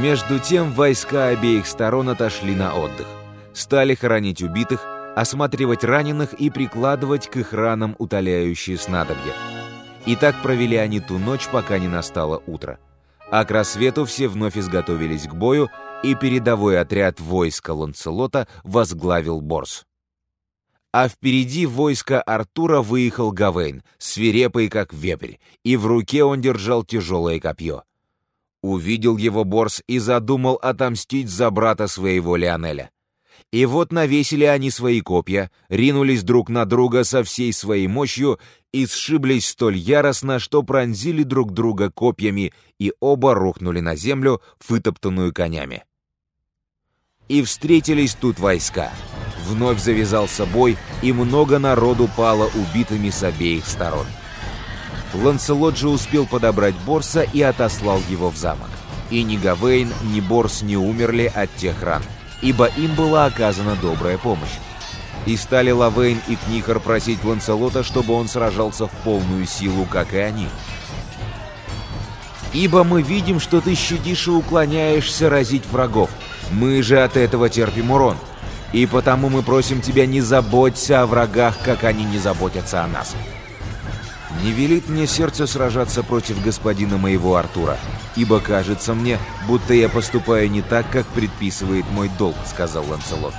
Между тем войска обеих сторон отошли на отдых. Стали хоронить убитых, осматривать раненых и прикладывать к их ранам утоляющие снадобья. И так провели они ту ночь, пока не настало утро. А к рассвету все вновь изготовились к бою, и передовой отряд войска Ланцелота возглавил Борс. А впереди войска Артура выехал Гавейн, свирепый как вепрь, и в руке он держал тяжелое копье. Увидел его Борс и задумал отомстить за брата своего Леонеля. И вот навесили они свои копья, ринулись друг на друга со всей своей мощью и сшиблись столь яростно, что пронзили друг друга копьями, и оба рухнули на землю, вытоптанную конями. И встретились тут войска. Вновь завязался бой, и много народу пало убитыми с обеих сторон. Ланселот же успел подобрать Борса и отослал его в замок. И ни Гавейн, ни Борс не умерли от тех ран ибо им была оказана добрая помощь. И стали Лавейн и Книхар просить Ланселота, чтобы он сражался в полную силу, как и они. «Ибо мы видим, что ты щадишь и уклоняешься разить врагов. Мы же от этого терпим урон. И потому мы просим тебя не заботься о врагах, как они не заботятся о нас. Не велит мне сердце сражаться против господина моего Артура, ибо кажется мне, будто я поступаю не так, как предписывает мой долг», — сказал Ланселот.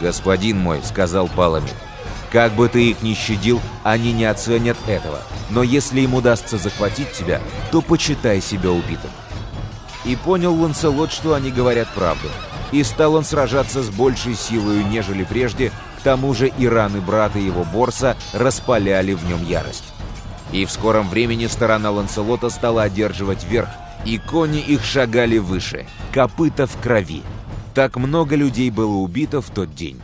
«Господин мой», — сказал Паламид, — «как бы ты их ни щадил, они не оценят этого, но если им удастся захватить тебя, то почитай себя убитым». И понял Ланселот, что они говорят правду, и стал он сражаться с большей силой, нежели прежде, тому же и раны брата его Борса распаляли в нем ярость. И в скором времени сторона Ланселота стала одерживать верх, и кони их шагали выше, копыта в крови. Так много людей было убито в тот день.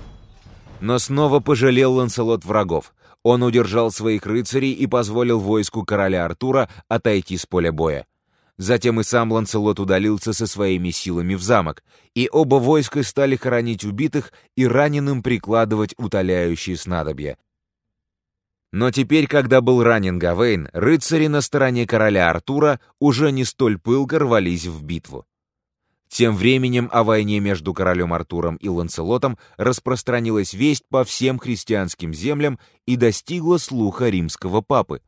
Но снова пожалел Ланселот врагов. Он удержал своих рыцарей и позволил войску короля Артура отойти с поля боя. Затем и сам Ланселот удалился со своими силами в замок, и оба войска стали хоронить убитых и раненым прикладывать утоляющие снадобья, но теперь, когда был ранен Гавейн, рыцари на стороне короля Артура уже не столь пылко рвались в битву. Тем временем о войне между королем Артуром и Ланселотом распространилась весть по всем христианским землям и достигла слуха римского папы.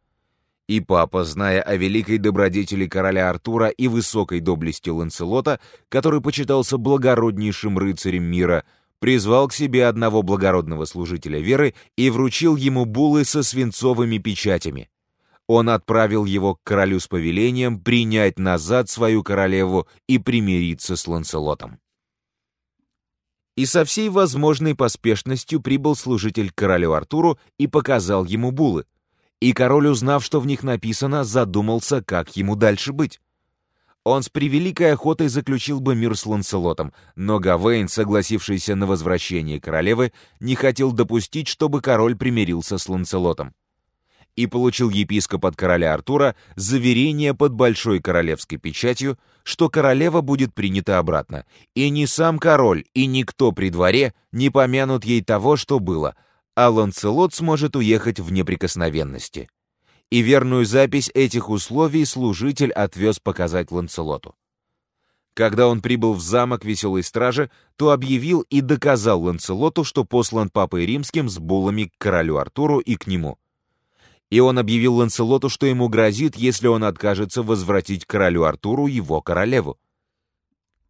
И папа, зная о великой добродетели короля Артура и высокой доблести Ланселота, который почитался благороднейшим рыцарем мира, призвал к себе одного благородного служителя веры и вручил ему булы со свинцовыми печатями. Он отправил его к королю с повелением принять назад свою королеву и примириться с Ланселотом. И со всей возможной поспешностью прибыл служитель к королю Артуру и показал ему булы. И король, узнав, что в них написано, задумался, как ему дальше быть. Он с превеликой охотой заключил бы мир с Ланселотом, но Гавейн, согласившийся на возвращение королевы, не хотел допустить, чтобы король примирился с Ланселотом. И получил епископ от короля Артура заверение под большой королевской печатью, что королева будет принята обратно, и ни сам король, и никто при дворе не помянут ей того, что было, а Ланселот сможет уехать в неприкосновенности и верную запись этих условий служитель отвез показать Ланцелоту. Когда он прибыл в замок Веселой Стражи, то объявил и доказал Ланцелоту, что послан Папой Римским с булами к королю Артуру и к нему. И он объявил Ланцелоту, что ему грозит, если он откажется возвратить королю Артуру его королеву.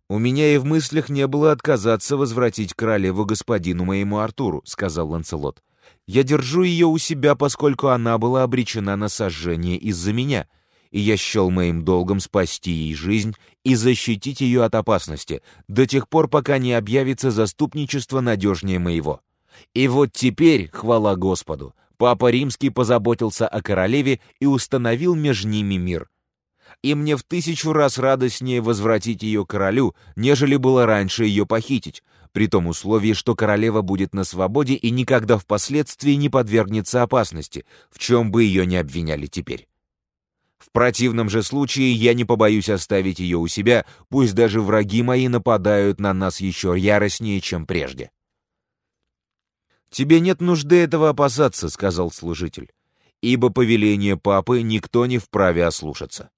«У меня и в мыслях не было отказаться возвратить королеву господину моему Артуру», — сказал Ланцелот. Я держу ее у себя, поскольку она была обречена на сожжение из-за меня, и я счел моим долгом спасти ей жизнь и защитить ее от опасности до тех пор, пока не объявится заступничество надежнее моего. И вот теперь, хвала Господу, Папа Римский позаботился о королеве и установил между ними мир. И мне в тысячу раз радостнее возвратить ее королю, нежели было раньше ее похитить, при том условии, что королева будет на свободе и никогда впоследствии не подвергнется опасности, в чем бы ее ни обвиняли теперь. В противном же случае я не побоюсь оставить ее у себя, пусть даже враги мои нападают на нас еще яростнее, чем прежде. «Тебе нет нужды этого опасаться», — сказал служитель, «ибо повеление папы никто не вправе ослушаться.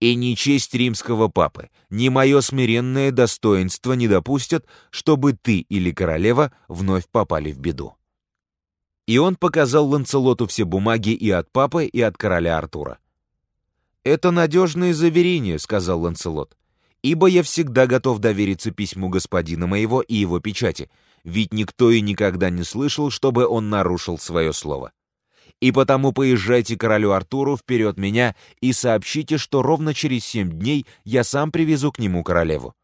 И ни честь римского папы, ни мое смиренное достоинство не допустят, чтобы ты или королева вновь попали в беду. И он показал Ланцелоту все бумаги и от папы, и от короля Артура. «Это надежное заверение», — сказал Ланцелот, «ибо я всегда готов довериться письму господина моего и его печати, ведь никто и никогда не слышал, чтобы он нарушил свое слово. И потому поезжайте королю Артуру вперед меня и сообщите, что ровно через семь дней я сам привезу к нему королеву.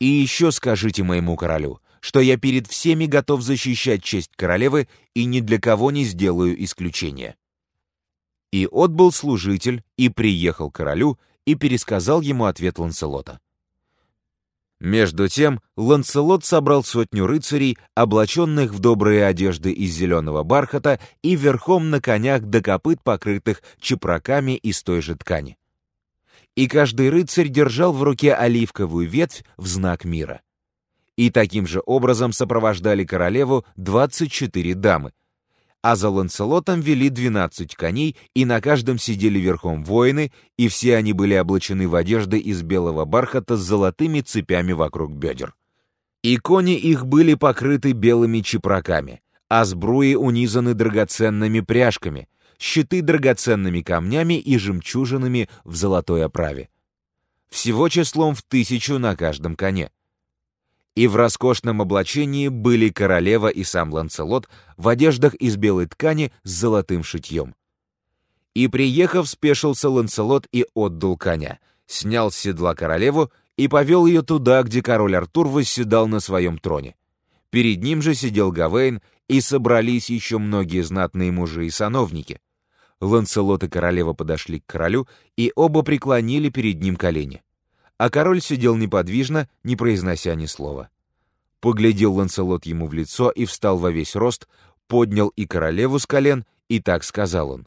И еще скажите моему королю, что я перед всеми готов защищать честь королевы и ни для кого не сделаю исключения. И отбыл служитель, и приехал королю, и пересказал ему ответ Ланселота. Между тем Ланселот собрал сотню рыцарей, облаченных в добрые одежды из зеленого бархата и верхом на конях до копыт, покрытых чепраками из той же ткани. И каждый рыцарь держал в руке оливковую ветвь в знак мира. И таким же образом сопровождали королеву 24 дамы, а за Ланселотом вели 12 коней, и на каждом сидели верхом воины, и все они были облачены в одежды из белого бархата с золотыми цепями вокруг бедер. И кони их были покрыты белыми чепраками, а сбруи унизаны драгоценными пряжками, щиты драгоценными камнями и жемчужинами в золотой оправе. Всего числом в тысячу на каждом коне и в роскошном облачении были королева и сам Ланцелот в одеждах из белой ткани с золотым шитьем. И, приехав, спешился Ланцелот и отдал коня, снял с седла королеву и повел ее туда, где король Артур восседал на своем троне. Перед ним же сидел Гавейн, и собрались еще многие знатные мужи и сановники. Ланцелот и королева подошли к королю, и оба преклонили перед ним колени а король сидел неподвижно, не произнося ни слова. Поглядел Ланселот ему в лицо и встал во весь рост, поднял и королеву с колен, и так сказал он.